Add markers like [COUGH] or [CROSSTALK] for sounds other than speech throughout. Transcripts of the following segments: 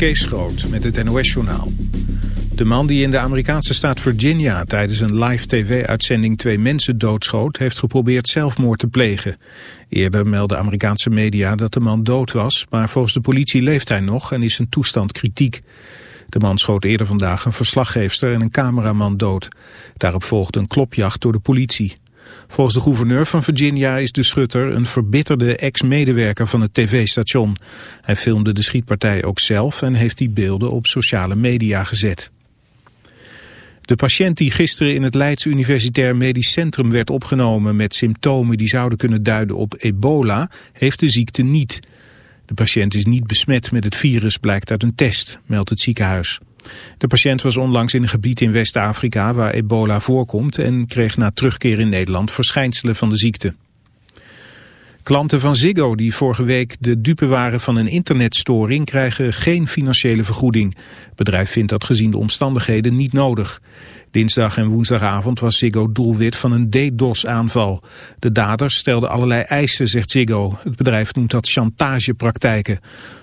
Kees Groot met het NOS-journaal. De man die in de Amerikaanse staat Virginia tijdens een live tv-uitzending twee mensen doodschoot... heeft geprobeerd zelfmoord te plegen. Eerder meldden Amerikaanse media dat de man dood was... maar volgens de politie leeft hij nog en is zijn toestand kritiek. De man schoot eerder vandaag een verslaggeefster en een cameraman dood. Daarop volgde een klopjacht door de politie. Volgens de gouverneur van Virginia is de schutter een verbitterde ex-medewerker van het tv-station. Hij filmde de schietpartij ook zelf en heeft die beelden op sociale media gezet. De patiënt die gisteren in het Leids Universitair Medisch Centrum werd opgenomen met symptomen die zouden kunnen duiden op ebola, heeft de ziekte niet. De patiënt is niet besmet met het virus, blijkt uit een test, meldt het ziekenhuis. De patiënt was onlangs in een gebied in West-Afrika waar ebola voorkomt en kreeg na terugkeer in Nederland verschijnselen van de ziekte. Klanten van Ziggo die vorige week de dupe waren van een internetstoring krijgen geen financiële vergoeding. Het bedrijf vindt dat gezien de omstandigheden niet nodig. Dinsdag en woensdagavond was Ziggo doelwit van een DDoS-aanval. De daders stelden allerlei eisen, zegt Ziggo. Het bedrijf noemt dat chantagepraktijken.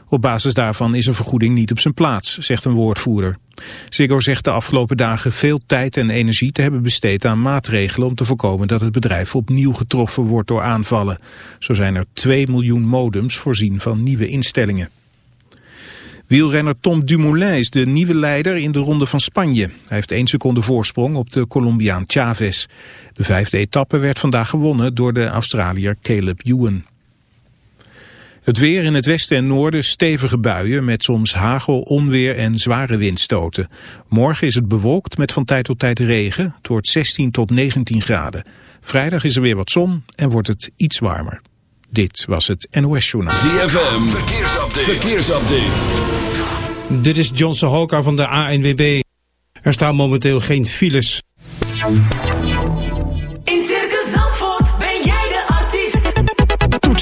Op basis daarvan is een vergoeding niet op zijn plaats, zegt een woordvoerder. Ziggo zegt de afgelopen dagen veel tijd en energie te hebben besteed aan maatregelen om te voorkomen dat het bedrijf opnieuw getroffen wordt door aanvallen. Zo zijn er 2 miljoen modems voorzien van nieuwe instellingen. Wielrenner Tom Dumoulin is de nieuwe leider in de Ronde van Spanje. Hij heeft één seconde voorsprong op de Colombiaan Chavez. De vijfde etappe werd vandaag gewonnen door de Australiër Caleb Ewan. Het weer in het westen en noorden stevige buien met soms hagel, onweer en zware windstoten. Morgen is het bewolkt met van tijd tot tijd regen. Het wordt 16 tot 19 graden. Vrijdag is er weer wat zon en wordt het iets warmer. Dit was het NOS Journaal. ZFM, verkeersupdate. verkeersupdate. Dit is John Sahoka van de ANWB. Er staan momenteel geen files.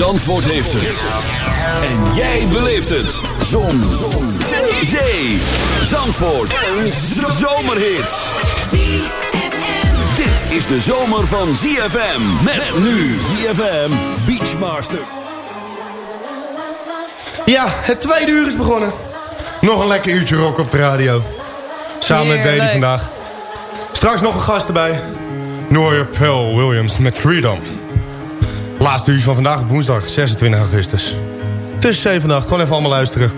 Zandvoort heeft het. En jij beleeft het. Zon. Zon. Zee. Zee. Zandvoort. Een zomerhit. Dit is de zomer van ZFM. Met nu ZFM Beachmaster. Ja, het tweede uur is begonnen. Nog een lekker uurtje rock op de radio. Samen met Heerlijk. vandaag. Straks nog een gast erbij. Noria Pearl Williams met Freedom. Laatste uur van vandaag woensdag 26 augustus. Tussen 7 en 8, gewoon even allemaal luisteren.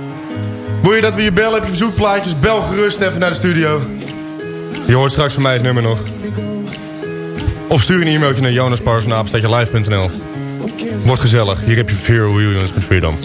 Wil je dat we je bellen, heb je verzoekplaatjes, bel gerust even naar de studio. Je hoort straks van mij het nummer nog. Of stuur een e-mailtje naar jonasparsnaap.live.nl Wordt gezellig, hier heb je Pearl Williams met Freedom.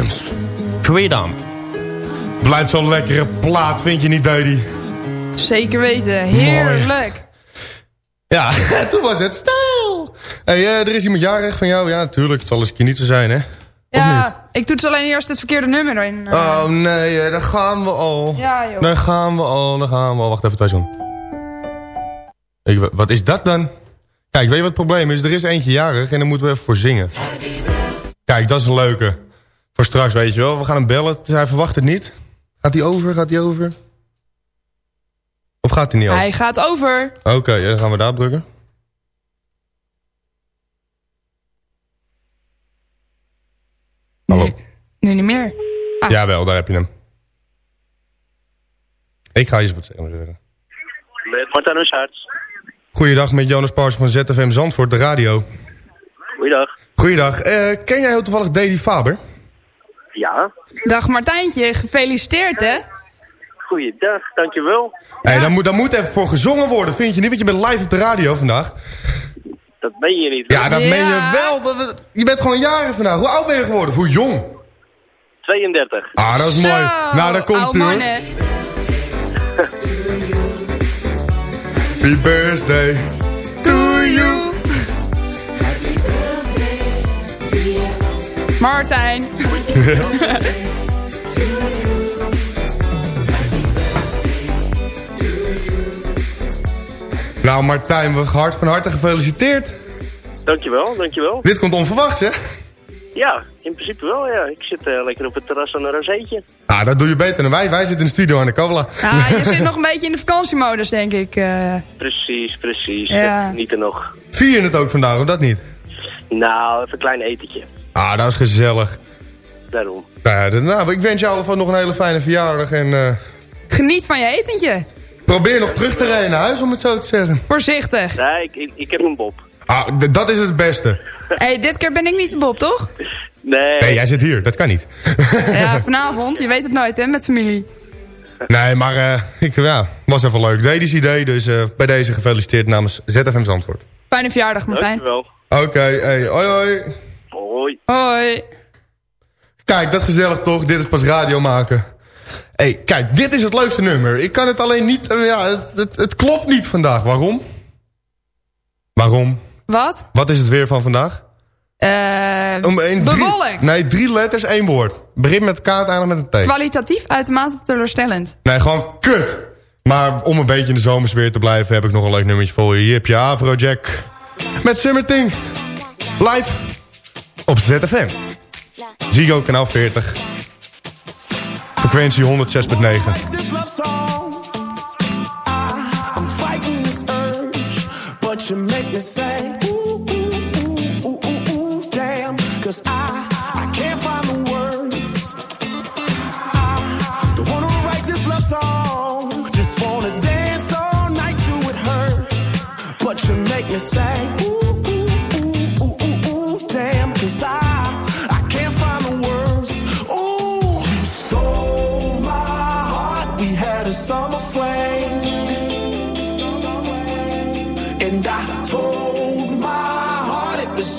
Williams. Freedom. Blijft zo'n lekkere plaat, vind je niet, Daddy? Zeker weten. Heerlijk. Ja, [LAUGHS] toen was het stijl. Hé, hey, er is iemand jarig van jou? Ja, natuurlijk. Het zal eens een keer niet zo zijn, hè? Ja, ik toets alleen eerst het verkeerde nummer erin. eh. Oh, nee, eh, daar gaan we al. Ja, joh. Daar gaan we al, daar gaan we al. Wacht even, twee zo'n. Ik, wat is dat dan? Kijk, weet je wat het probleem is? Er is eentje jarig en daar moeten we even voor zingen. Kijk, dat is een leuke. Voor straks, weet je wel. We gaan hem bellen. Hij verwacht het niet. Gaat hij over? Gaat hij over? Of gaat hij niet over? Hij gaat over. Oké, ja, dan gaan we daar drukken. Hallo. Nu niet meer. Ah. Jawel, daar heb je hem. Ik ga je eens wat zeggen. Met Martijn. Goeiedag met Jonas Paars van ZFM Zandvoort, de radio. Goeiedag. Goeiedag. Eh, ken jij heel toevallig Dedy Faber? Ja. Dag Martijntje, gefeliciteerd hè. Goeiedag, dankjewel. Hey, daar, moet, daar moet even voor gezongen worden, vind je niet? Want je bent live op de radio vandaag. Dat ben je niet. Ja, dat Ja. meen je wel. Dat- dat- Je bent gewoon jarig vandaag. Hoe oud ben je geworden? Hoe jong? 32. Ah, dat is Zo, mooi. Nou, daar komt u. [LAUGHS] Happy birthday to you. Martijn. [LAUGHS] Nou, Martijn, we hart van harte gefeliciteerd. Dankjewel, dankjewel. Dit komt onverwachts, hè? Ja, in principe wel, ja. Ik zit eh, lekker op het terras aan een rozeetje. Ah, dat doe je beter dan wij. Wij zitten in de studio aan de cola. Ah, je zit nog een beetje in de vakantiemodus, denk ik. eh. Precies, precies. Ja. Niet er nog. Vier je het ook vandaag, of dat niet? Nou, even een klein etentje. Ah, dat is gezellig. Daarom. Nou, nou, ik wens jou alvast nog een hele fijne verjaardag. En eh, Geniet van je etentje. probeer nog terug te rijden naar huis, om het zo te zeggen. Voorzichtig. Nee, ik, ik, ik heb een bob. Ah, dat is het beste. [LAUGHS] hey, dit keer ben ik niet de Bob, toch? Nee. Nee, jij zit hier. Dat kan niet. [LAUGHS] Ja, vanavond. Je weet het nooit, hè, met familie. nee, maar eh, ik, ja, was even leuk. Dedisch idee, dus eh, bij deze gefeliciteerd namens ZFM Zandvoort. Fijne verjaardag, Martijn. Dankjewel. Oké, hey, hoi hoi. Hoi. Hoi. Kijk, dat is gezellig toch? Dit is pas radio maken. hey, kijk, dit is het leukste nummer. Ik kan het alleen niet... eh, ja, het, het, het klopt niet vandaag. Waarom? Waarom? Wat? Wat is het weer van vandaag? Eh drie- bewolkt. Nee, drie letters, één woord. Begin met K, eindigt met een T. Kwalitatief uitermate teleurstellend. Nee, gewoon kut. Maar om een beetje in de zomersfeer te blijven... heb ik nog een leuk nummertje voor je. Hier heb je Afrojack. Met Summerting. Live. Op ZFM. Zigo kanaal 40. Frequentie 106.9. This love song, I, I'm fighting this urge, but you make me say, ooh, ooh, ooh, ooh, ooh, ooh, damn, cause I, I can't find the words. I don't wanna write this love song, just wanna dance all night to it hurt, but you make me say,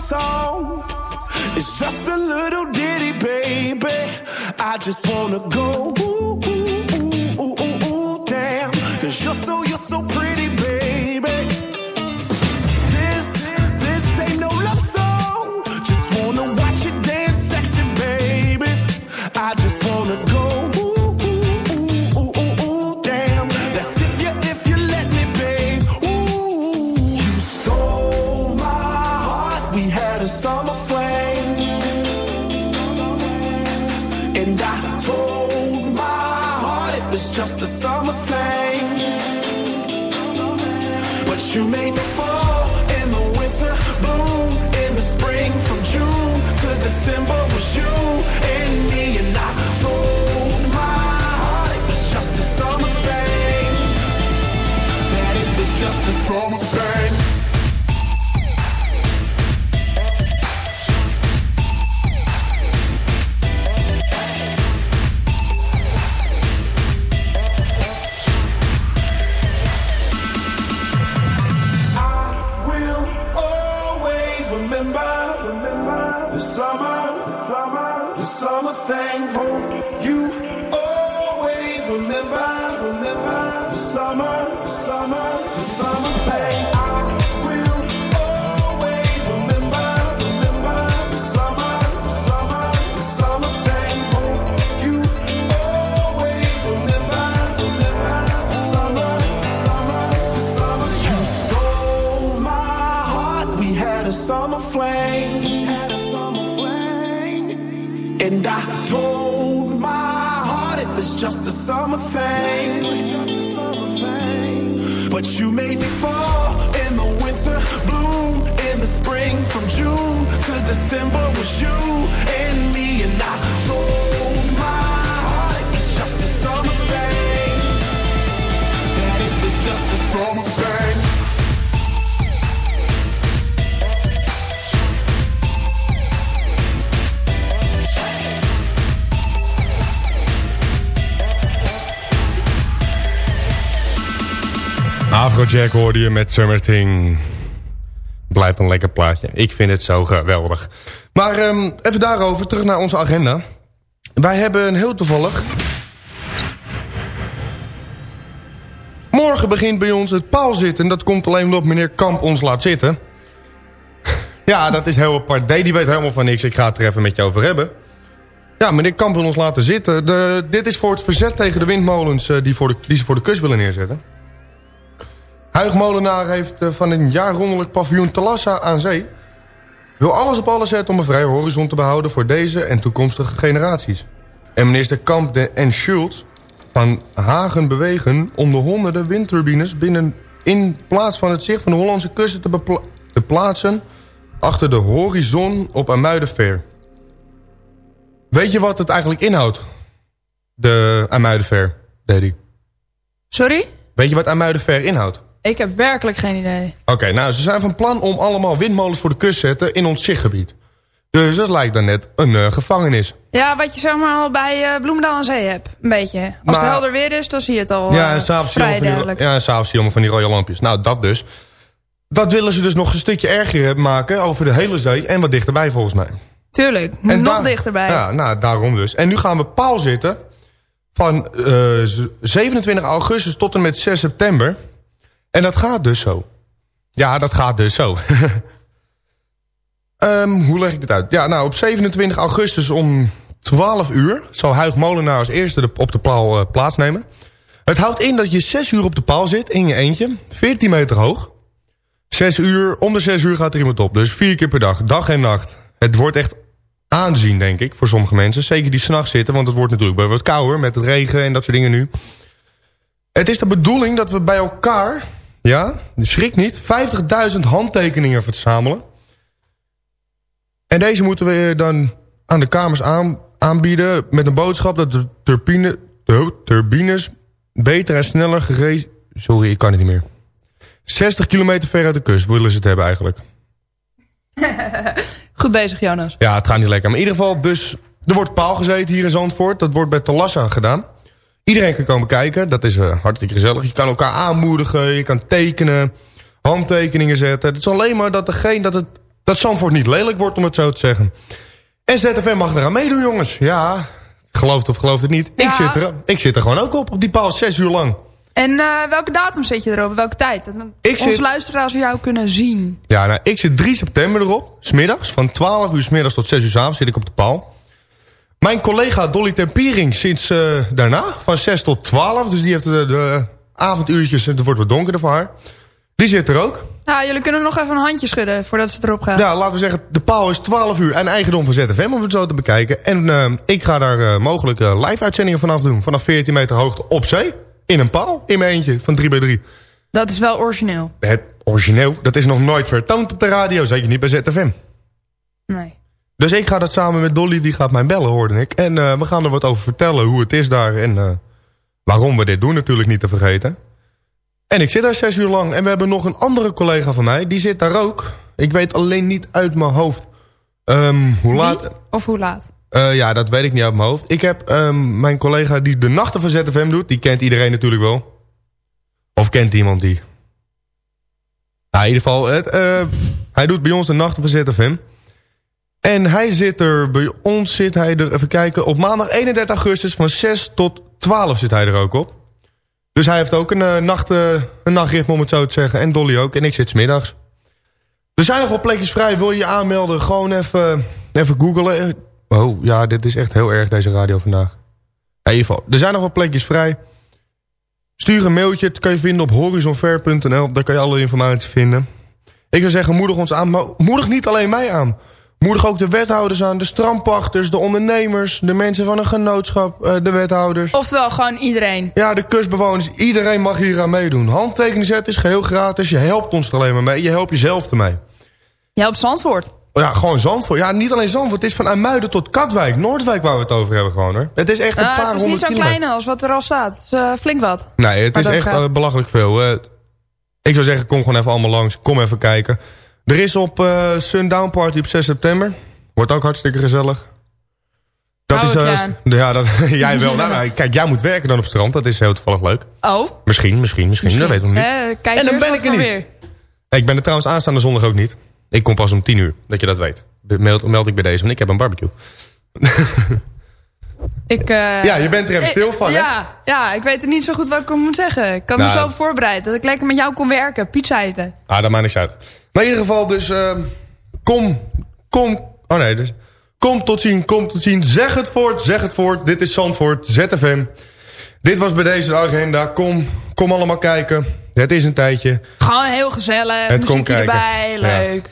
Song. It's just a little ditty, baby. I just wanna go ooh, ooh, ooh, ooh, ooh, damn. Cause you're so, you're so pretty, baby. Summer thing. But you made me fall in the winter, bloom in the spring. From June to December December was you and me. And I told my heart it was just a summer thing. That it was just a summer thing. Afrojack hoorde je met Summer Thing. Blijft een lekker plaatje. Ik vind het zo geweldig. Maar ehm, even daarover, terug naar onze agenda. Wij hebben een heel toevallig... Morgen begint bij ons het paalzitten. Dat komt alleen omdat meneer Kamp ons laat zitten. Ja, dat is heel apart. Nee, die weet helemaal van niks. Ik ga het er even met je over hebben. Ja, meneer Kamp wil ons laten zitten. Dit is voor het verzet tegen de windmolens eh, die, voor die ze voor de kust willen neerzetten. Huig Molenaar heeft eh, van een jaarrondelijk paviljoen Talassa aan zee... wil alles op alles zetten om een vrije horizon te behouden... voor deze en toekomstige generaties. En minister Kamp de, en Schultz van Hagen bewegen... om de honderden windturbines binnen in plaats van het zicht van de Hollandse kusten te, plaatsen... achter de horizon op Amuidenver. Weet je wat het eigenlijk inhoudt? De Amuidenver, Daddy. Sorry? Weet je wat Amuidenver inhoudt? Ik heb werkelijk geen idee. Oké, nou, ze zijn van plan om allemaal windmolens voor de kust te zetten in ons zichtgebied. Dus dat lijkt dan net een eh, gevangenis. Ja, wat je zeg maar al bij eh, Bloemendaal aan Zee hebt. Een beetje. Als Maar- het helder weer is, dan zie je het al ja, eh, en s'avonds vrij die, duidelijk. ja, en s'avonds zie je allemaal van die rode lampjes. Nou, dat dus. Dat willen ze dus nog een stukje erger maken over de hele zee en wat dichterbij volgens mij. Tuurlijk, En nog dichterbij. Ja, nou, daarom dus. En nu gaan we paal zitten van eh, z- 27 augustus tot en met 6 september. En dat gaat dus zo. Ja, dat gaat dus zo. [LAUGHS] Ehm, hoe leg ik dit uit? Ja, nou, op 27 augustus om 12 uur... zal Huig Molenaar als eerste op de paal eh, plaatsnemen. Het houdt in dat je 6 uur op de paal zit in je eentje. 14 meter hoog. 6 uur, om de 6 uur gaat er iemand op. Dus vier keer per dag, dag en nacht. Het wordt echt aanzien, denk ik, voor sommige mensen. Zeker die s'nachts zitten, want het wordt natuurlijk wat kouder... met het regen en dat soort dingen nu. Het is de bedoeling dat we bij elkaar, ja, schrik niet, 50.000 handtekeningen verzamelen. En deze moeten we dan aan de kamers aan, aanbieden met een boodschap dat de, turbine, de turbines beter en sneller gereed... Sorry, ik kan het niet meer. 60 kilometer ver uit de kust willen ze het hebben eigenlijk. [LAUGHS] Goed bezig, Jonas. Ja, het gaat niet lekker. Maar in ieder geval, dus er wordt paal gezeten hier in Zandvoort. Dat wordt bij Talassa gedaan. Iedereen kan komen kijken. Dat is uh, hartstikke gezellig. Je kan elkaar aanmoedigen. Je kan tekenen. Handtekeningen zetten. Het is alleen maar dat, degene, dat, het, dat Zandvoort niet lelijk wordt, om het zo te zeggen. En ZFM mag eraan meedoen, jongens. Ja, gelooft of gelooft het niet. Ja. Ik, zit er, ik zit er gewoon ook op, op die paal, zes uur lang. En eh, welke datum zet je erop? Welke tijd? Dat Ik onze zit- luisteraars jou kunnen zien. Ja, nou, ik zit 3 september erop. Smiddags, van 12 uur 's middags tot 6 uur 's avonds zit ik op de paal. Mijn collega Dolly Tempiering sinds eh, daarna, van 6 tot 12. Dus die heeft de, de avonduurtjes, het wordt wat donkerder voor haar. Die zit er ook. Nou, jullie kunnen nog even een handje schudden voordat ze erop gaan. Ja, laten we zeggen, de paal is 12 uur en eigendom van ZFM om het zo te bekijken. En eh, ik ga daar eh, mogelijk eh, live uitzendingen vanaf doen. Vanaf 14 meter hoogte op zee. In een paal, in mijn eentje, van 3 bij 3 Dat is wel origineel. Het origineel, dat is nog nooit vertoond op de radio. Zeker niet bij ZFM. Nee. Dus ik ga dat samen met Dolly, die gaat mij bellen, hoorde ik. En eh, we gaan er wat over vertellen, hoe het is daar en eh, waarom we dit doen natuurlijk niet te vergeten. En ik zit daar zes uur lang en we hebben nog een andere collega van mij, die zit daar ook. Ik weet alleen niet uit mijn hoofd ehm, hoe laat... Of hoe laat? Eh, ja, dat weet ik niet uit mijn hoofd. Ik heb ehm, mijn collega die de nachten van ZFM doet, die kent iedereen natuurlijk wel. Of kent iemand die? Nou, in ieder geval, het, hij doet bij ons de nachten van ZFM. En hij zit er, bij ons zit hij er, even kijken, op maandag 31 augustus van 6 tot 12 zit hij er ook op. Dus hij heeft ook een, eh, nacht, eh, een nachtritme om het zo te zeggen. En Dolly ook. En ik zit 's middags. Er zijn nog wel plekjes vrij. Wil je je aanmelden? Gewoon even, even googlen. Oh, ja, dit is echt heel erg deze radio vandaag. In ieder geval, er zijn nog wel plekjes vrij. Stuur een mailtje. Dat kan je vinden op horizonfair.nl. Daar kan je alle informatie vinden. Ik zou zeggen, moedig ons aan. Maar moedig niet alleen mij aan. Moedig ook de wethouders aan. De strandpachters, de ondernemers. De mensen van een genootschap. eh, De wethouders. Oftewel gewoon iedereen. Ja, de kustbewoners. Iedereen mag hier aan meedoen. Handtekening zetten is geheel gratis. Je helpt ons er alleen maar mee. Je helpt jezelf ermee. Je helpt Zandvoort. Ja, gewoon Zandvoort. Ja, niet alleen Zandvoort. Het is van IJmuiden tot Katwijk. Noordwijk waar we het over hebben gewoon hoor. Het is echt een Eh, paar het is niet honderd zo klein als wat er al staat. Het is eh, flink wat. Nee, het is echt gaat. belachelijk veel. Ik zou zeggen, kom gewoon even allemaal langs. Kom even kijken. Er is op eh, Sundown Party op 6 september. Wordt ook hartstikke gezellig. Dat Hou is, ik eh, ja, dat, [LAUGHS] jij wel. Nou, nou, kijk, jij moet werken dan op het strand. Dat is heel toevallig leuk. Oh, Misschien, misschien, misschien. Dat weten we nog niet. eh, kijk En dan ben ik er niet. weer. Ik ben er trouwens aanstaande zondag ook niet. Ik kom pas om 10 uur, dat je dat weet. Meld, meld ik bij deze, want ik heb een barbecue. [LAUGHS] Ik, eh, Ja, je bent er even stil van, hè? Ja, ja, ik weet er niet zo goed wat ik moet zeggen. Ik had Nou. me zo op voorbereid dat ik lekker met jou kon werken. Pizza eten. Ah, dat maakt niks uit. Maar in ieder geval, dus ehm, kom, kom, oh nee, dus kom tot zien, kom tot zien. Zeg het voort, zeg het voort. Dit is Zandvoort, ZFM. Dit was bij deze agenda. Kom, kom allemaal kijken. Het is een tijdje. Gewoon heel gezellig. Het kijken. erbij. Ja. Leuk.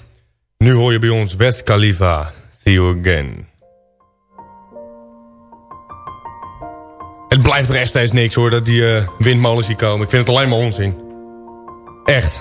Nu hoor je bij ons West Khalifa. See you again. Het blijft er echt steeds niks hoor, dat die eh, windmolens hier komen. Ik vind het alleen maar onzin. Echt.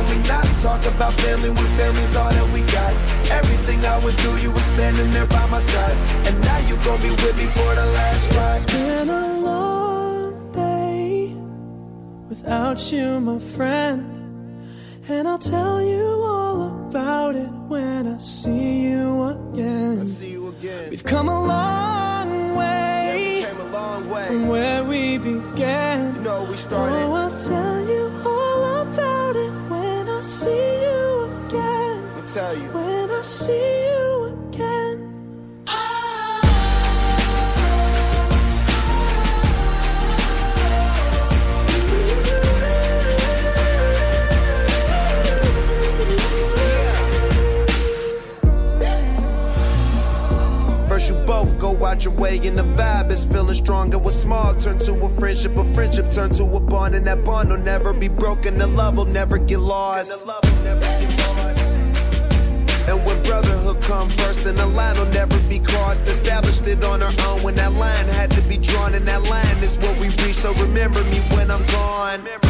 Can we not talk about family when family's all that we got? Everything I would do, you were standing there by my side. And now you gon' be with me for the last ride. It's been a long day without you, my friend. And I'll tell you all about it when I see you again. I see you again. We've come a long way, Came a long way. from where we began. You know, we started. Oh, I'll tell you all about I see you again. Let me tell you. When I see you again. Strong and what's small turn to a friendship, a friendship turn to a bond and that bond will never be broken, the love will never get lost. And when brotherhood come first, then the line will never be crossed. Established it on our own when that line had to be drawn, and that line is what we reach. So remember me when I'm gone.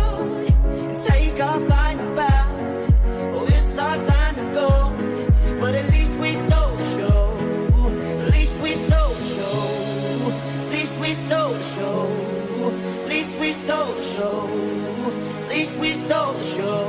stole the show.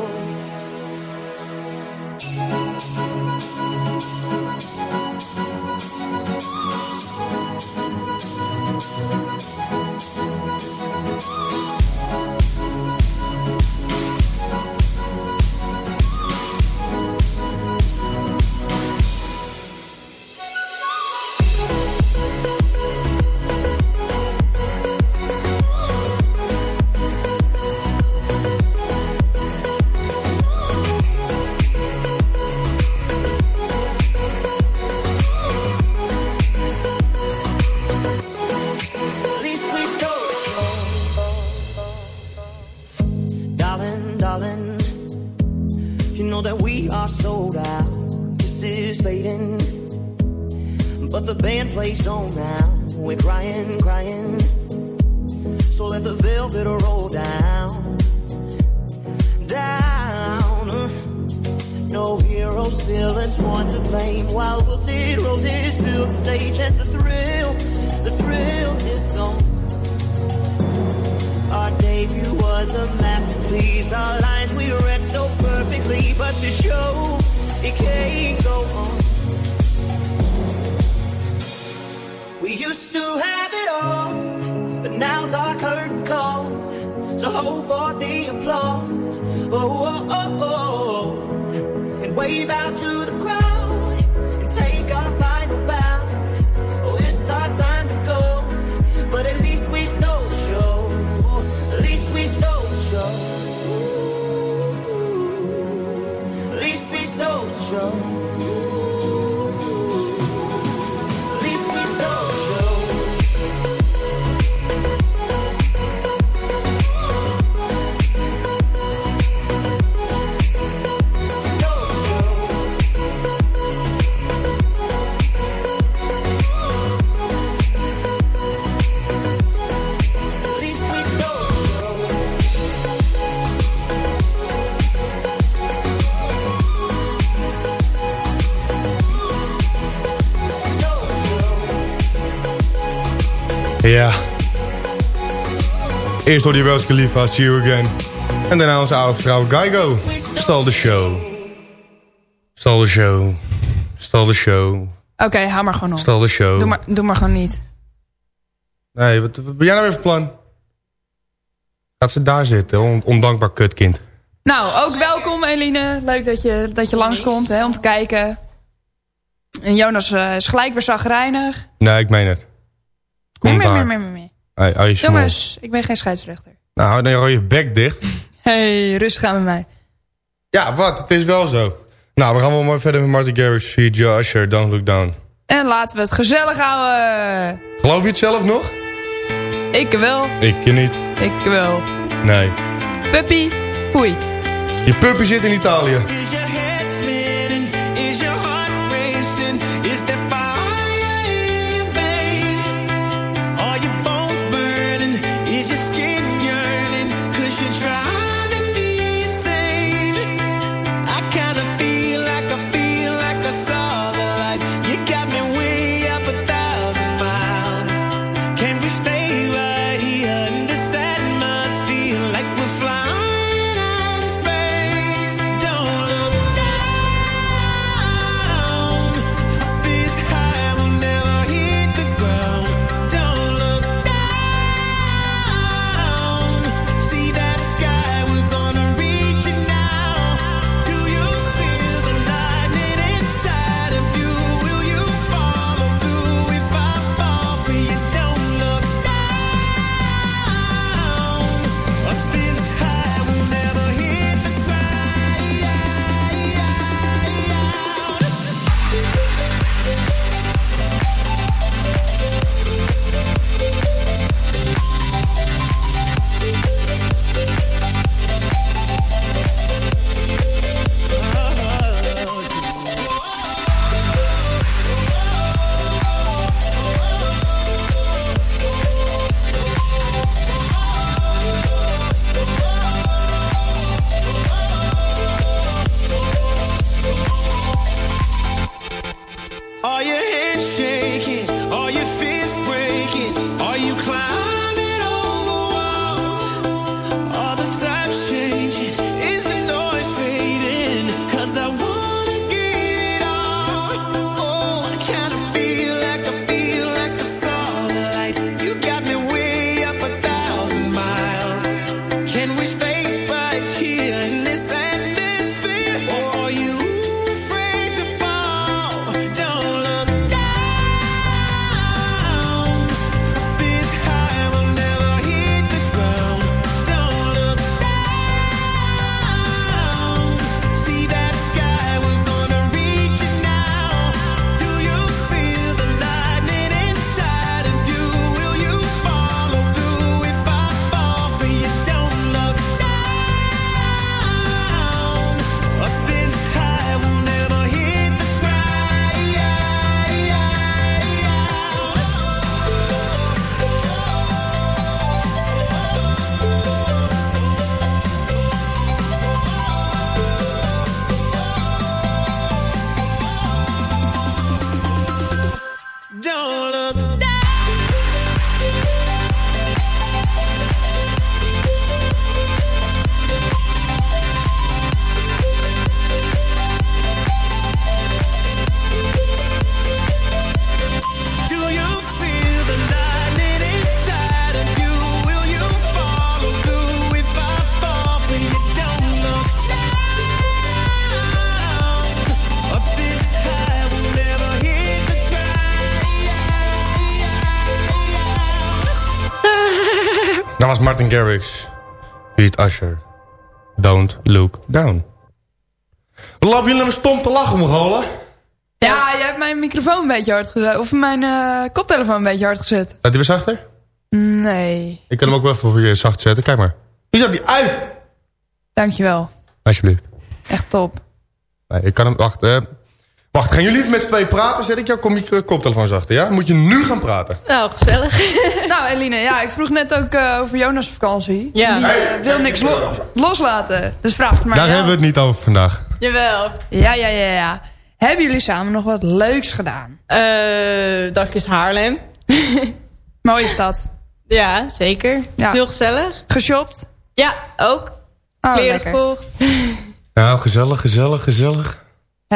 Eerst door die Welsh Khalifa, See You Again. En daarna onze oude vrouw Geigo. Stal de show. Stal de show. Stal de show. Oké, hou maar gewoon op. Stal de show. Doe maar, doe maar gewoon niet. Nee, wat, wat ben jij nou weer van plan? Gaat ze daar zitten, on- ondankbaar kutkind. Nou, ook welkom Eline. Leuk dat je, dat je langskomt hè, om te kijken. En Jonas eh, is gelijk weer zagrijnig. Nee, ik meen het. Kom Meer, Hey, je. Jongens, ik ben geen scheidsrechter. Nou, hou dan je bek dicht. [LAUGHS] Hey, rustig aan met mij. Ja, wat? Het is wel zo. Nou, we gaan wel maar verder met Martin Garrix, via Joe Usher, Don't Look Down. En laten we het gezellig houden. Geloof je het zelf nog? Ik wel, Ik niet. ik wel. Nee. Puppy, foei. Je puppy zit in Italië. Martin Garrix. Beat Usher. Don't look down. Lappen jullie me stom te lachen, Mongolen? Ja, je hebt mijn microfoon een beetje hard gezet. Of mijn eh, koptelefoon een beetje hard gezet. Staat hij weer zachter? Nee, Ik kan hem ook wel even voor je zacht zetten. Kijk maar. Nu staat hij uit. dankjewel. Alsjeblieft. Echt top. Nee, ik kan hem... Wacht, eh. Wacht, gaan jullie even met z'n twee praten? Zet ik jouw kom koptelefoon zachter, ja? Moet je nu gaan praten. Nou, gezellig. [LAUGHS] nou, Eline, ja, ik vroeg net ook eh, over Jonas' vakantie. Ja. Die eh, wil niks lo- loslaten. Dus vraag het maar Daar jou. hebben we het niet over vandaag. Jawel. Ja, ja, ja, ja. Hebben jullie samen nog wat leuks gedaan? Eh, dagjes Haarlem. [LAUGHS] Mooie stad. Ja, zeker. Ja. Heel gezellig. Geshopt? Ja, ook. Oh, Kleren lekker. gekocht. Nou, gezellig, gezellig, gezellig.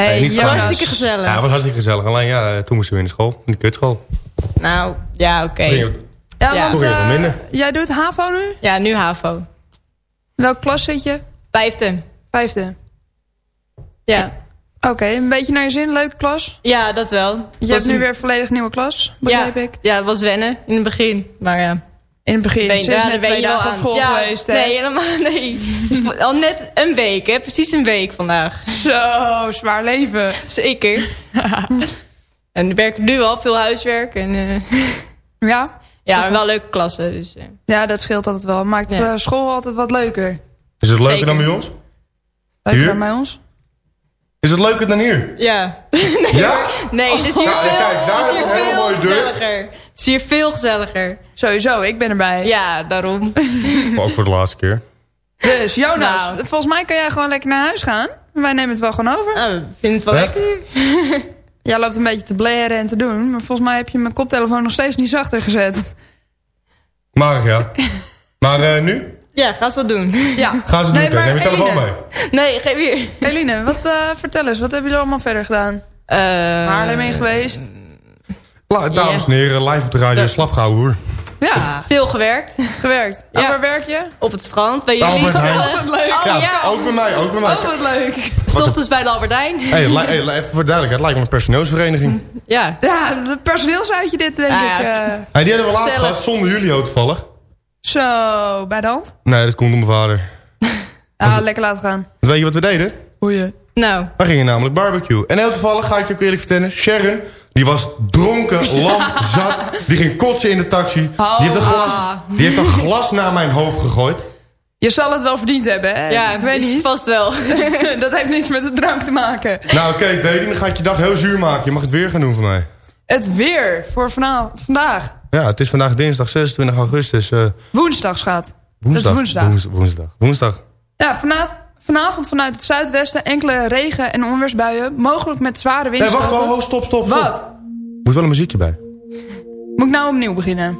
Hey, Nee, saai. Hartstikke gezellig. Ja, het was hartstikke gezellig. Alleen ja, toen moesten we in de school. In de kutschool. Nou, ja, oké. Ja, Ja. want minder. jij doet HAVO nu? Ja, nu HAVO. Welke klas zit je? Vijfde. Vijfde. Ja. Oké, een beetje naar je zin. Leuke klas. Ja, dat wel. Je Was hebt nu een- weer een volledig nieuwe klas, ja, begrijp ik. ja, het was wennen in het begin. Maar ja. In het begin. Ben, ja, net twee je dagen op school ja, geweest, hè? Nee, helemaal [LAUGHS] nee. Is Al net een week, hè? Precies een week vandaag. Zo, zwaar leven. Zeker. [LAUGHS] en ik werk nu al veel huiswerk. En, eh, [LAUGHS] Ja? ja, wel leuke klassen. Dus, eh. Ja, dat scheelt altijd wel. Maakt Ja. eh, school altijd wat leuker. Is het leuker Zeker. dan bij ons? Leuker Hier? dan bij ons. Is het leuker dan hier? Ja. Ja? Nee, het is hier Nou, veel, kijk, daar is hier je veel gezelliger. Het is hier veel gezelliger. Sowieso, ik ben erbij. Ja, daarom. [LAUGHS] Ook voor de laatste keer. Dus, Jonas, Nou. volgens mij kan jij gewoon lekker naar huis gaan. Wij nemen het wel gewoon over. Nou, ik vind het wel Echt? lekker. [LAUGHS] Jij loopt een beetje te blaren en te doen. Maar volgens mij heb je mijn koptelefoon nog steeds niet zachter gezet. Maar ja. [LAUGHS] Maar eh, nu? Ja, ga eens wat doen. Ja. Gaan ze doen. Nee, Kijk, maar neem je telefoon mee. Nee, geef hier. Eline, wat, eh, vertel eens. Wat hebben jullie allemaal verder gedaan? Uh, Haarlem in geweest? La, dames en heren, live op de radio, Da- slapgauw hoor. Ja, Veel gewerkt. gewerkt. En Ja. waar werk je? Op het strand, bij Albert jullie. Heijn. [LAUGHS] gezellig. Wat leuk. Oh ja, ja, ook bij mij, ook bij mij. Oh, wat leuk. S ochtends bij de Albertijn. Hey, even voor duidelijkheid, het lijkt me een personeelsvereniging. [LAUGHS] Ja. Ja, de personeelsuitje dit, denk Ja, ik. ja. eh. Hey, die hebben we laatst gehad, zonder jullie ook toevallig. zo, bij de hand. Nee, dat komt door mijn vader. [LAUGHS] Ah, lekker laten gaan. Weet je wat we deden? Goeie. Nou, We gingen namelijk barbecue. En heel toevallig ga ik je ook eerlijk vertellen. Sharon, die was dronken, lam, zat. Die ging kotsen in de taxi. Die heeft, een glas, die heeft een glas naar mijn hoofd gegooid. Je zal het wel verdiend hebben, hè? ja, ik weet niet. Vast wel. [LAUGHS] dat heeft niks met de drank te maken. Nou oké, okay, dan ga ik je dag heel zuur maken. Je mag het weer gaan doen voor mij. Het weer voor vanaf, vandaag. Ja, het is vandaag dinsdag 26 augustus. eh Woensdag gaat. woensdag. Dat is woensdag. Woens- woensdag. Woensdag. Ja, vanavond, vanavond vanuit het zuidwesten enkele regen- en onweersbuien. Mogelijk met zware Nee, windstoten. wacht wel, ho, stop, stop, stop. Wat? Moet wel een muziekje bij. Moet ik nou opnieuw beginnen?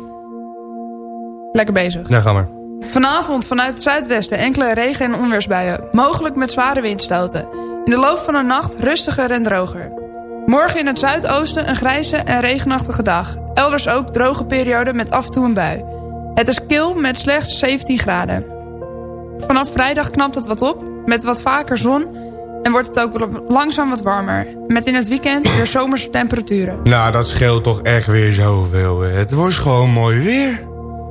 Lekker bezig. Ja, ga maar. Vanavond vanuit het zuidwesten enkele regen- en onweersbuien. Mogelijk met zware windstoten. In de loop van de nacht rustiger en droger. Morgen in het zuidoosten een grijze en regenachtige dag. Elders ook droge periode met af en toe een bui. Het is kil met slechts 17 graden. Vanaf vrijdag knapt het wat op, met wat vaker zon... en wordt het ook langzaam wat warmer. Met in het weekend weer zomerse temperaturen. Nou, dat scheelt toch echt weer zoveel. Het wordt gewoon mooi weer.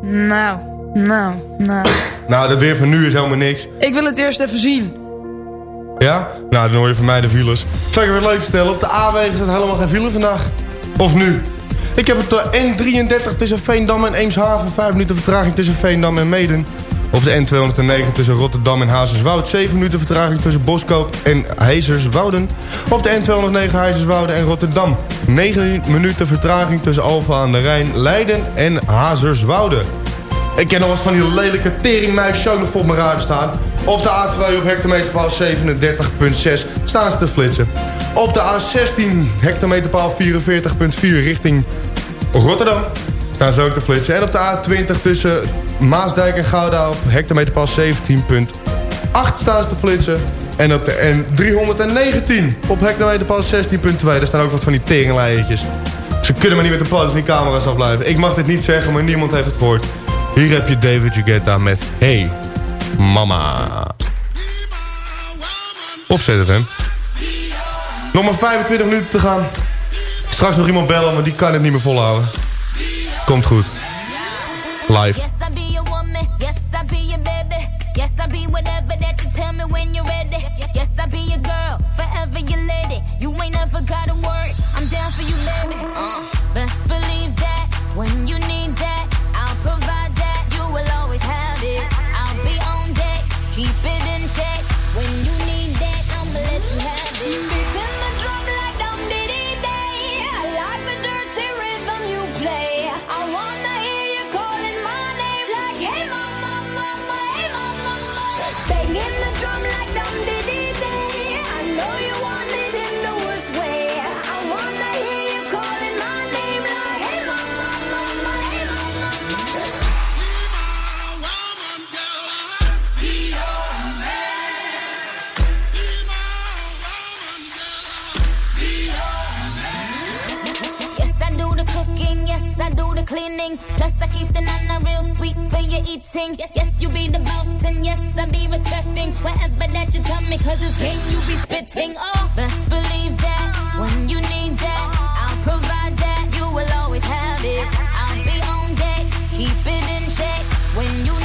Nou, nou, nou. Nou, dat weer van nu is helemaal niks. Ik wil het eerst even zien. Ja? Nou, dan hoor je van mij de files. Zal ik je wat leuk vertellen? Op de A-wegen staat helemaal geen file vandaag. Of nu. Ik heb het de N33 tussen Veendam en Eemshaven. 5 minuten vertraging tussen Veendam en Meden. Op de N209 tussen Rotterdam en Hazerswoud. 7 minuten vertraging tussen Boskoop en Heizerswouden. Op de N209 Heizerswouden en Rotterdam. 9 minuten vertraging tussen Alfa aan de Rijn, Leiden en Hazerswouden. Ik ken nog wat van die lelijke teringmuis nog voor mijn radio staan. Op de A2 op hectometerpaal 37.6 staan ze te flitsen. Op de A16 hectometerpaal 44.4 richting Rotterdam staan ze ook te flitsen. En op de A20 tussen Maasdijk en Gouda op hectometerpaal 17.8 staan ze te flitsen. En op de N319 op hectometerpaal 16.2. Daar staan ook wat van die teringleiertjes. Ze kunnen maar niet met de poten van die camera's afblijven. Ik mag dit niet zeggen, maar niemand heeft het gehoord. Hier heb je David Guetta met Hey Mama. Opzetten hem. Nog maar 25 minuten te gaan. Straks nog iemand bellen, maar die kan het niet meer volhouden. Komt goed. Live. Yes, I be your woman. Yes, I be your baby. Yes, I be whatever that you tell me when you're ready. Yes, I be your girl, forever your lady. You ain't never gotta. I'm down for you, baby. Uh, best believe that when you need that, something I'm not real sweet for your eating. Yes, yes, you be the boss, and yes, I be respecting whatever that you tell me, cause it's game you be spitting. Oh, best believe that when you need that, I'll provide that. You will always have it. I'll be on deck, keep it in check. When you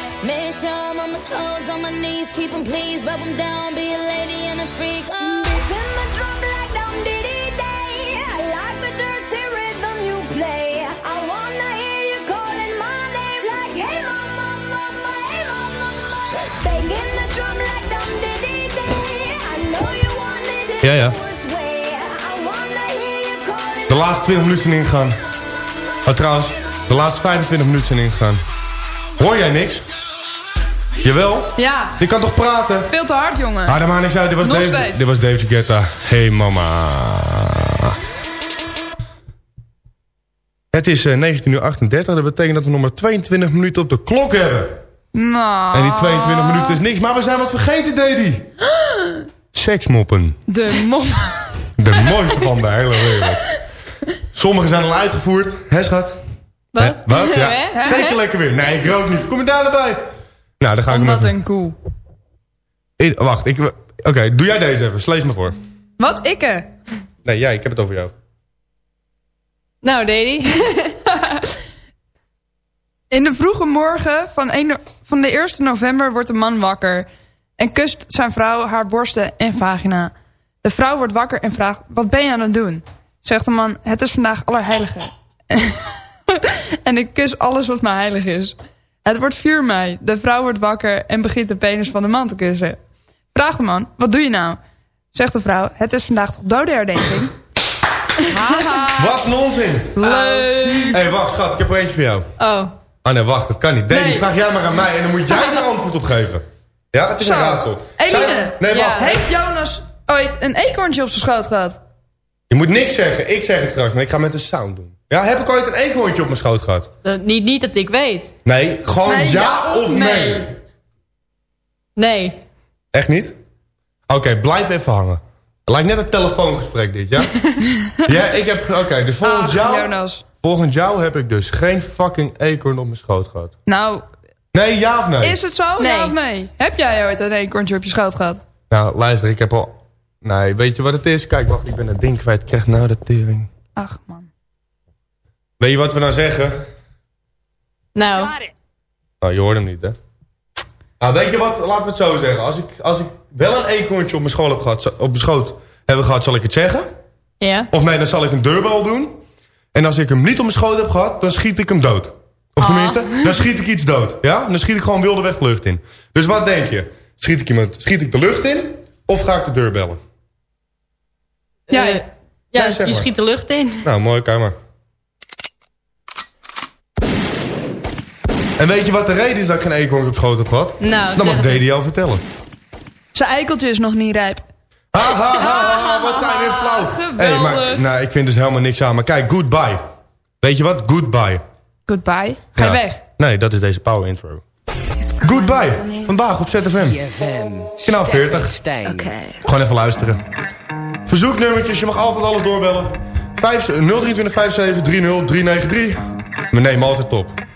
Sure on my toes, on my knees, keep rub him down, be a lady and a freak. Oh. Beating the drum like dum diddy day. I like the dirty rhythm you play. I wanna hear you calling my name like hey mama, mama, hey mama, mama. Banging the drum like dum diddy day. I know you want it in Ja, ja. the worst way. I wanna hear you calling De laatste 20 minuten zijn ingegaan. Oh, trouwens, de laatste 25 minuten zijn ingegaan. Hoor jij niks? Jawel? Ja, Je kan toch praten? veel te hard, jongen. Ah, dat maakt niks uit. Dit was, Nog Dave, steeds. dit was David Guetta. Hey mama. Het is eh, 19.38 uur. Dat betekent dat we nog maar 22 minuten op de klok hebben. Nou, En die 22 minuten is niks. Maar we zijn wat vergeten, Daddy. [GASPS] Seksmoppen. de mom. [LAUGHS] De mooiste van de hele wereld. Sommige zijn al uitgevoerd. Hè, schat? Wat? Wat? Ja. [LAUGHS] Zeker lekker weer. Nee, ik rook niet. Kom je daar erbij? Nou, dan ga ik hem Omdat even... een koe. Ik- Wacht, ik... Oké, doe jij deze even. Slees me voor. Wat, ikke? Nee, jij. Ik heb het over jou. Nou, Daddy. [LAUGHS] In de vroege morgen van, 1 van de 1 november wordt een man wakker... en kust zijn vrouw haar borsten en vagina. De vrouw wordt wakker en vraagt, wat ben je aan het doen? Zegt de man, het is vandaag Allerheilige. [LAUGHS] en ik kus alles wat mij heilig is. Het wordt 4 mei. De vrouw wordt wakker en begint de penis van de man te kussen. Vraagt de man, wat doe je nou? Zegt de vrouw, het is vandaag toch dodenherdenking? Haha. [LAUGHS] Wat een onzin. Leuk. Hé, hey, wacht, schat. Ik heb er eentje voor jou. Oh. Ah, nee, wacht. Dat kan niet. Nee. vraag jij maar aan mij. En dan moet jij er antwoord op geven. Ja, het is Zo. een raadsel. Nee, wacht. heeft Jonas ooit een eekhoorntje op zijn schoot gehad? Je moet niks zeggen. Ik zeg het straks, maar ik ga met de sound doen. Ja, heb ik ooit een eekhoorntje op mijn schoot gehad? Eh, niet, niet dat ik weet. Nee, gewoon Nee, ja, ja of nee. nee? Nee. Echt niet? Oké, blijf even hangen. Het lijkt net een telefoongesprek dit, ja? [LAUGHS] ja, ik heb... Oké, dus volgens Ach, jou... Jonas. Volgens jou heb ik dus geen fucking eekhoorn op mijn schoot gehad. Nou, Nee, ja of nee? is het zo? Nee. Ja of nee? Heb jij ooit een eekhoorntje op je schoot gehad? Nou, luister, ik heb al... Nee, weet je wat het is? Kijk, wacht, ik ben het ding kwijt. Ik krijg nou de tering. Ach, man. Weet je wat we nou zeggen? Nou. Nou, je hoort hem niet, hè? Nou, weet je wat? Laten we het zo zeggen. Als ik, als ik wel een eekhoorntje op mijn, school heb gehad, op mijn schoot heb gehad, zal ik het zeggen. Ja. Of nee, dan zal ik een deurbel doen. En als ik hem niet op mijn schoot heb gehad, dan schiet ik hem dood. Of tenminste, dan schiet ik iets dood. Ja? Dan schiet ik gewoon wilde weg de lucht in. Dus wat denk je? Schiet ik, iemand, schiet ik de lucht in? Of ga ik de deur bellen? Ja, Eh, ja, Ja, zeg je schiet de lucht in. Nou, mooi, kijk maar. En weet je wat de reden is dat ik geen eekhoorn op schoot heb gehad? Nou, Dan mag Dede jou vertellen. zijn eikeltje is nog niet rijp. Ha, ha, ha, ha, wat zijn weer flauw. [LAUGHS] Hey, maar, geweldig. nou, ik vind dus helemaal niks aan. Maar kijk, goodbye. Weet je wat? Goodbye. Goodbye. Ga je Ja. weg? Nee, dat is deze power intro. Goodbye. Vandaag op ZFM. Kanaal 40. Gewoon even luisteren. Verzoeknummertjes, je mag altijd alles doorbellen. 5, 023 57 30 393. We nemen altijd op.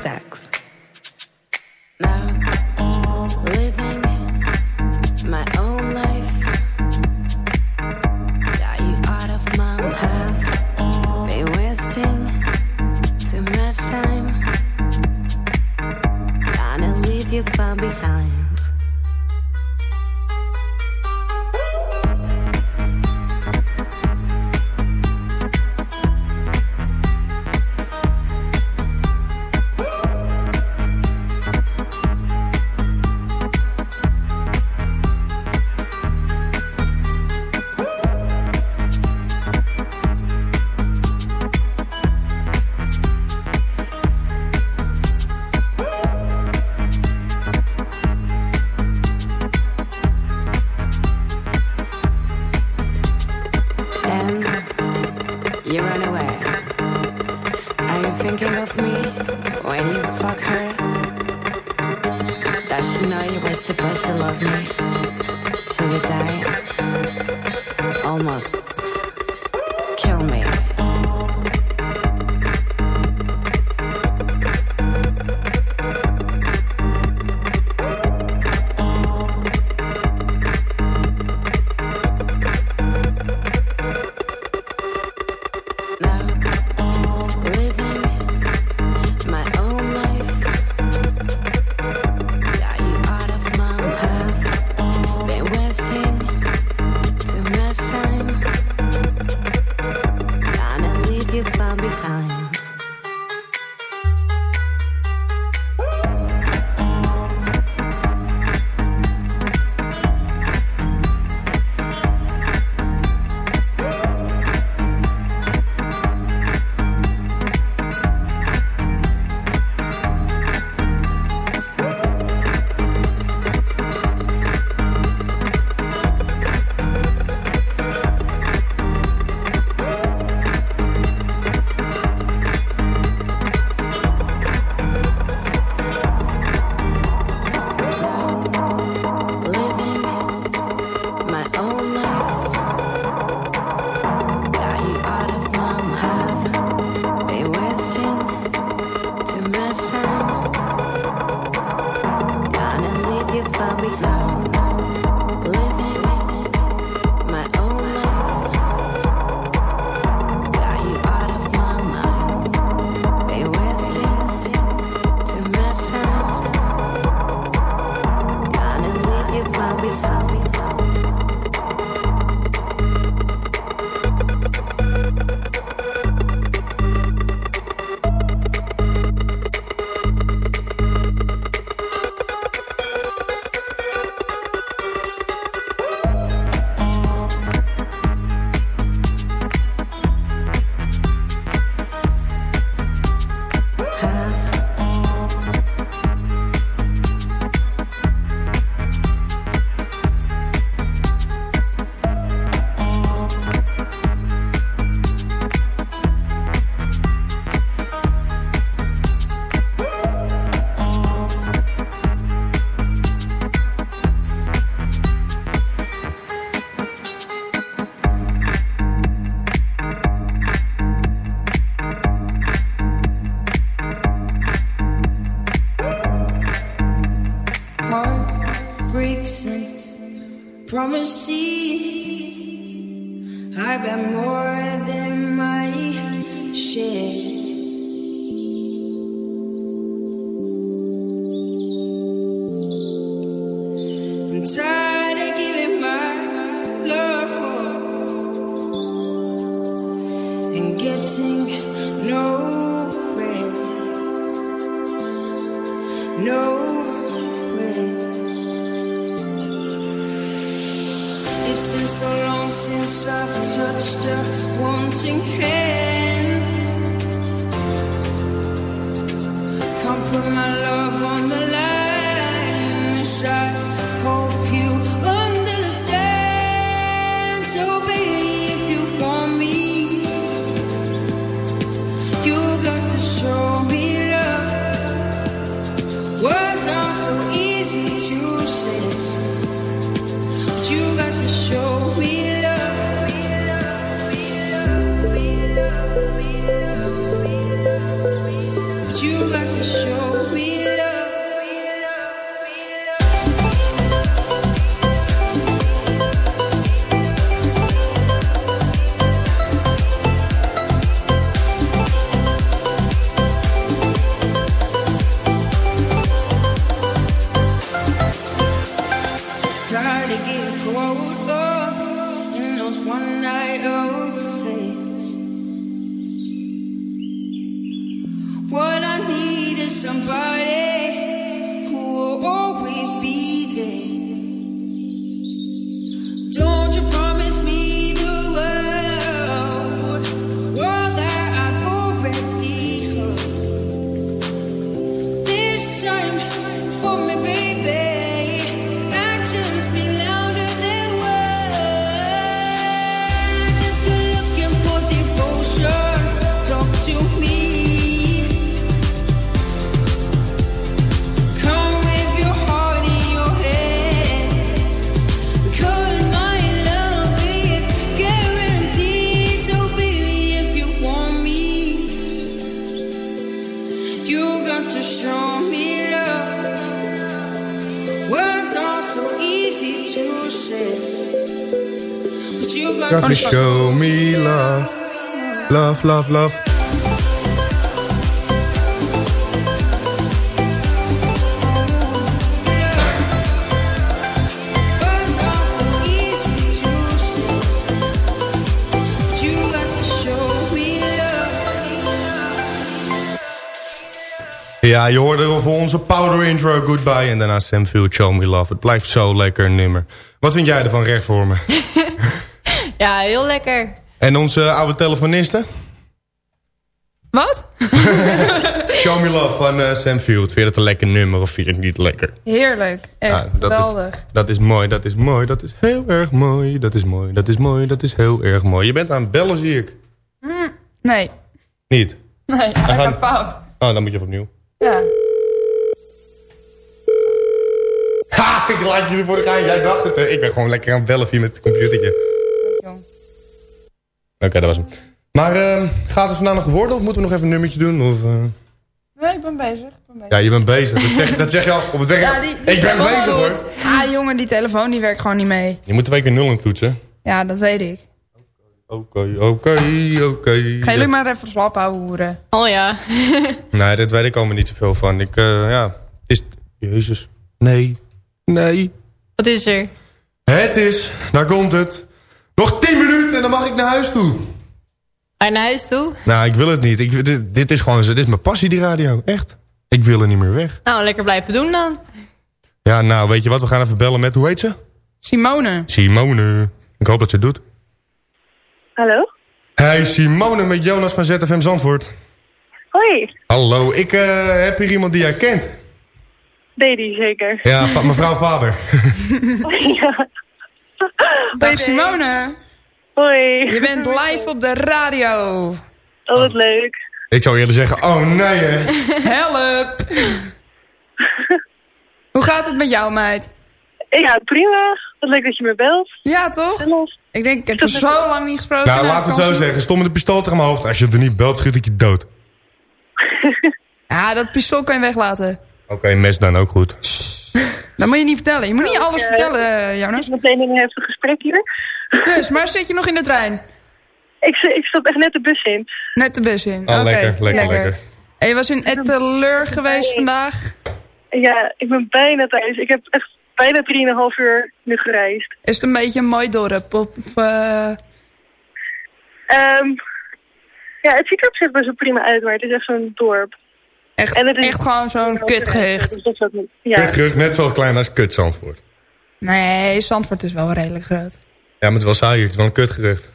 Sex. you me love. Ja, je hoorde over onze powder intro Goodbye. En daarna Sam Field Show Me Love. Het blijft zo lekker nummer. Wat vind jij ervan recht voor me? [LAUGHS] Ja, heel lekker. En onze oude telefoniste? Wat? [LAUGHS] Show Me Love van eh, Sam Field. Vind je dat een lekker nummer of vind je het niet lekker? Heerlijk. Echt, Ja, dat, geweldig. is, dat is mooi, dat is mooi, dat is heel erg mooi. Dat is mooi, dat is mooi, dat is heel erg mooi. Je bent aan het bellen, zie ik. Hm, nee. Niet? Nee, dat gaat fout. Oh, dan moet je even opnieuw. Ja. [LAUGHS] Ha, ik laat jullie voor de gaan. Jij dacht het, hè? Ik ben gewoon lekker aan het bellen via met het computertje. Oké, dat was hem. Maar eh, gaat het vandaag nog worden of moeten we nog even een nummertje doen? Of, eh? Nee, ik ben bezig. Ik ben bezig. Ja, je bent bezig. Dat zeg, dat zeg je al op het werk. Ja, die, die ik ben bezig hoor. Ah, jongen, die telefoon die werkt gewoon niet mee. Je moet twee keer nul in toetsen. Ja, dat weet ik. Oké, oké, oké. Ga jullie maar even slap houden, hoeren. Oh ja. [LAUGHS] Nee, dat weet ik allemaal niet zoveel van. Ik, eh, ja, het is... Jezus. Nee. Nee. Wat is er? Het is, daar komt het. Nog 10 minuten en dan mag ik naar huis toe. Ga je naar huis toe? Nou, ik wil het niet. Ik, dit, dit is gewoon, dit is mijn passie, die radio. Echt. Ik wil er niet meer weg. Nou, lekker blijven doen dan. Ja, nou, weet je wat? We gaan even bellen met, hoe heet ze? Simone. Simone. Ik hoop dat ze het doet. Hallo? Hey, Simone met Jonas van ZFM Zandvoort. Hoi, Hallo, ik eh, heb hier iemand die jij kent. Daddy zeker. Ja, mevrouw vader. [LAUGHS] ja. Dag Simone. Hoi. Je bent live op de radio. Oh, wat leuk. Ik zou eerder zeggen, oh nee hè. [LAUGHS] Help. [LAUGHS] Hoe gaat het met jou, meid? Ja, prima. Wat leuk dat je me belt. Ja, toch? Ik denk, ik heb zo lang niet gesproken. Nou, laat het zo zeggen. Stom met een pistool tegen mijn hoofd. Als je er niet belt, schiet ik je dood. Ja, dat pistool kan je weglaten. Oké, mes dan ook goed. [LAUGHS] Dat moet je niet vertellen. Je moet niet alles ik, eh, vertellen, Jonas. Meteen in een heftig gesprek hier. Dus, maar zit je nog in de trein? Ik, ik stap echt net de bus in. Net de bus in. Oh, Oké, lekker, lekker, lekker. En je was in Etteleur geweest vandaag. Ja, ik ben bijna thuis. Ik heb echt bijna 3,5 uur nu gereisd. Is het een beetje een mooi dorp? Of, eh, Ehm, ja, het ziet er op zich best wel prima uit, maar het is echt zo'n dorp. Echt, en het is echt gewoon zo'n kutgehecht. Dus Ja. Net zo klein als kut Zandvoort. Nee, Zandvoort is wel redelijk groot. Ja, maar het was saai. Het is wel een kutgerucht.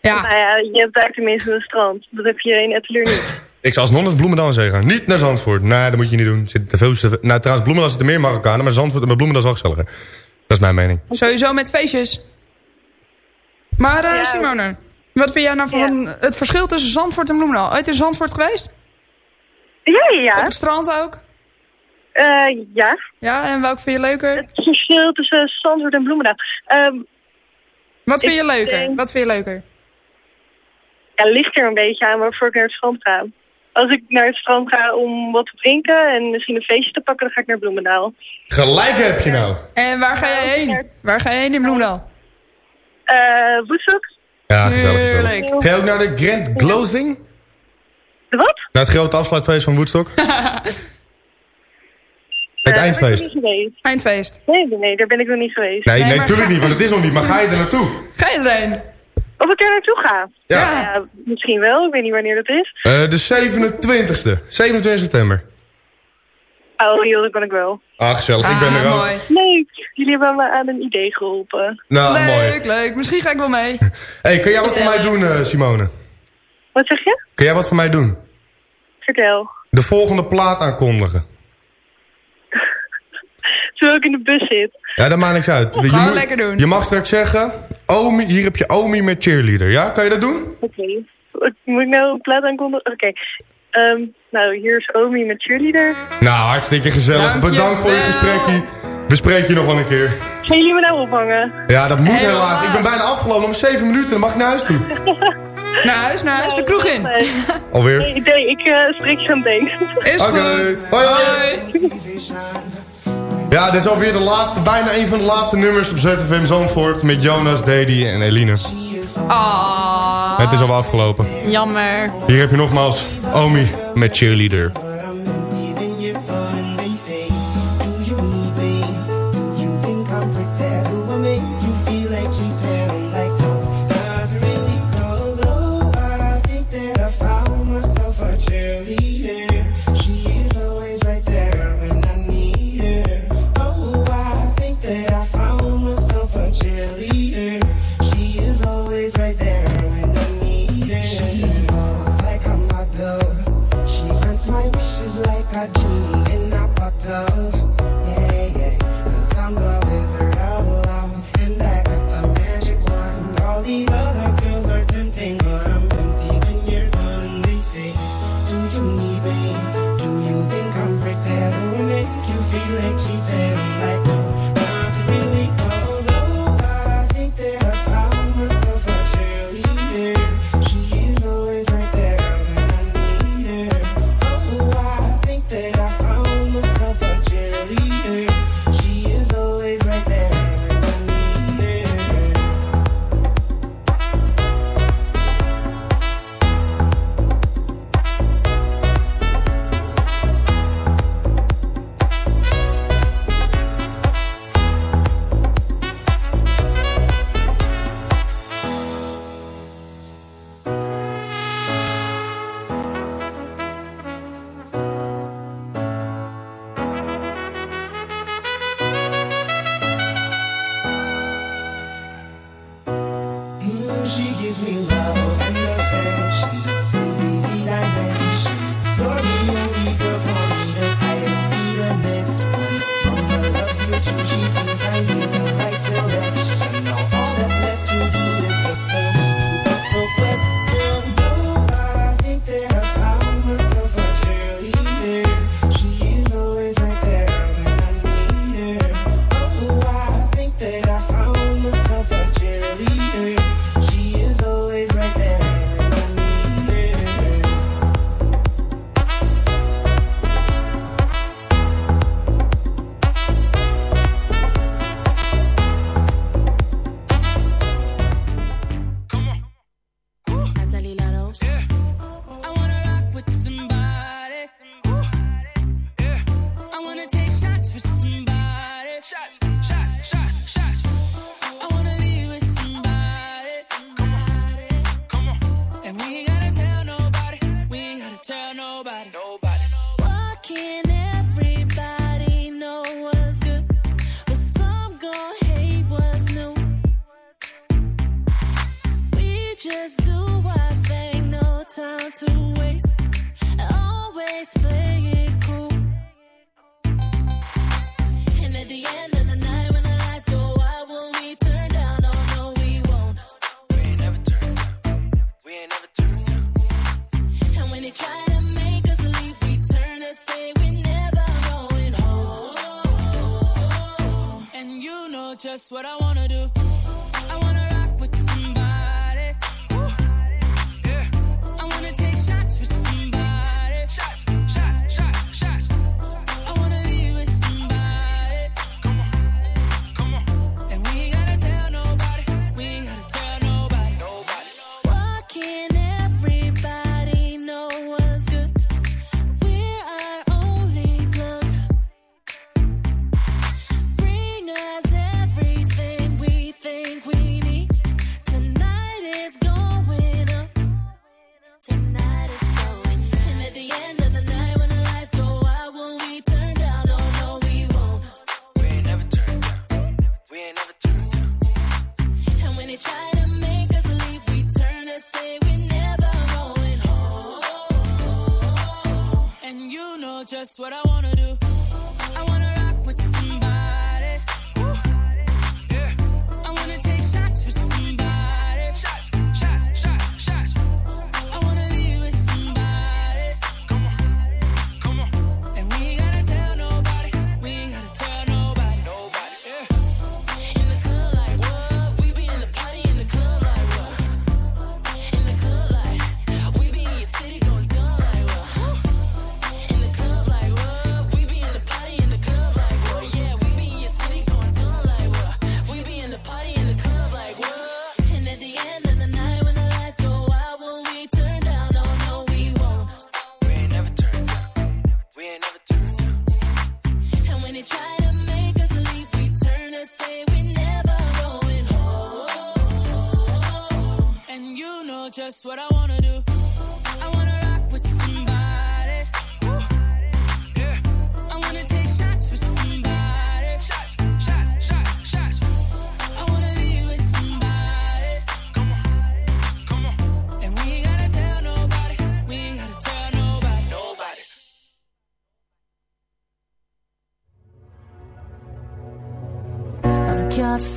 Ja. Nou ja, je hebt daar tenminste een strand. Dat heb je in Etteleur niet. Ik zal alsnog naar Bloemendaal zeggen. Niet naar Zandvoort. Nee, dat moet je niet doen. Zit te veel, te veel- nou, trouwens, Bloemendaal zitten meer Marokkanen. Maar Zandvoort en Bloemendaal is wel gezelliger. Dat is mijn mening. Sowieso met feestjes. Maar eh, Simone, wat vind jij nou van het verschil tussen Zandvoort en Bloemendaal? Ooit in Zandvoort geweest? Ja, ja, ja. Op het strand ook? Eh, ja. Ja, en welk vind je leuker? Het verschil tussen Zandvoort en Bloemendaal. Ehm, Wat vind je leuker? denk- Wat vind je leuker? ja, ligt er een beetje aan waarvoor ik naar het strand ga. Als ik naar het strand ga om wat te drinken en misschien een feestje te pakken, dan ga ik naar Bloemendaal. Gelijk heb je nou. En waar ga jij heen? Waar ga je heen in Bloemendaal? Eh, Woodstock? Ja, gezellig. Ga je ook naar de Grand Closing? De wat? Naar het grote afsluitfeest van Woodstock? [LAUGHS] Het Daar ben ik eindfeest. nog niet geweest. Eindfeest. Nee, nee, nee, daar ben ik nog niet geweest. Nee, nee, maar natuurlijk ga- niet, want het is nog niet. Maar ga je er naartoe? Ga je erheen? Of ik er naartoe ga? Ja. misschien wel. Ik weet niet wanneer dat is. Eh, de 27e. 27 september. Oh, joh, dat kan ik wel. Ah, gezellig. ik ben Ah, er ook. mooi. Leuk. Jullie hebben me aan een idee geholpen. Nou, leuk, mooi. leuk. Misschien ga ik wel mee. [LAUGHS] hey, kun jij wat voor mij doen, eh, Simone? Wat zeg je? Kun jij wat voor mij doen? Vertel. De volgende plaat aankondigen. [LAUGHS] Terwijl ik in de bus zit. Ja, dat maakt niks uit. Gewoon moet- lekker doen. je mag straks zeggen... Omi, hier heb je Omi met cheerleader. Ja, kan je dat doen? Oké. Moet ik nou een plaat aankondigen? Oké. Ehm, nou, hier is Omi met cheerleader. Nou, hartstikke gezellig. Dankjewel. Bedankt voor je gesprekje. We spreken je nog wel een keer. Gaan jullie me nou ophangen? Ja, dat moet helaas. Helaas. Ik ben bijna afgelopen. Om zeven minuten, dan mag ik naar huis toe. [LAUGHS] Naar huis, naar huis, de kroeg in. Nee, Alweer? nee, nee ik eh spreek je aan denken. Is Oké. goed. Hoi, hoi. Hoi. Ja, dit is alweer de laatste, bijna een van de laatste nummers op ZFM Zandvoort. Met Jonas, Dedy en Eline. Ah. Het is al afgelopen. Jammer. Hier heb je nogmaals Omi met cheerleader.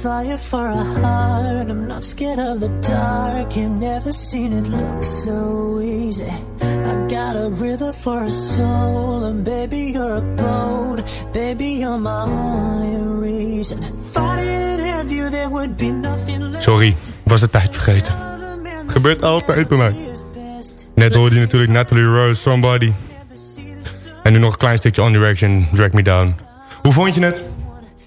Fire for a heart. I'm not scared of the dark. You've never seen it look so easy. I got a river for a soul, and baby, you're a boat. Baby, you're my only reason. If I didn't have you, there would be nothing left. Sorry, was de tijd vergeten. Gebeurt altijd bij mij. Net hoorde je natuurlijk Natalie Rose, Somebody. En nu nog een klein stukje On Direction, Drag Me Down. Hoe vond je het?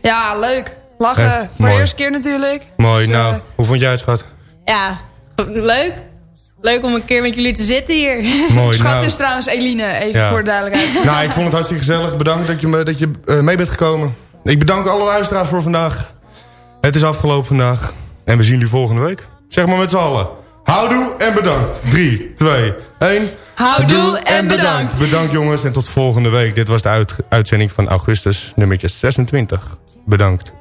Ja, leuk. Lachen. Echt Voor mooi. de eerste keer natuurlijk. Mooi, Dus, nou, eh, hoe vond jij het, schat? Ja, leuk. Leuk om een keer met jullie te zitten hier. Mooi, [LAUGHS] Schat nou. is trouwens Eline, even Ja. voor de duidelijkheid. [LAUGHS] Nou, ik vond het hartstikke gezellig. Bedankt dat je, me- dat je eh, mee bent gekomen. Ik bedank alle luisteraars voor vandaag. Het is afgelopen vandaag. En we zien jullie volgende week. Zeg maar met z'n allen. Houdoe en bedankt. 3, 2, 1. Houdoe en bedankt. Bedankt jongens en tot volgende week. Dit was de uit- uitzending van augustus, nummertje 26. Bedankt.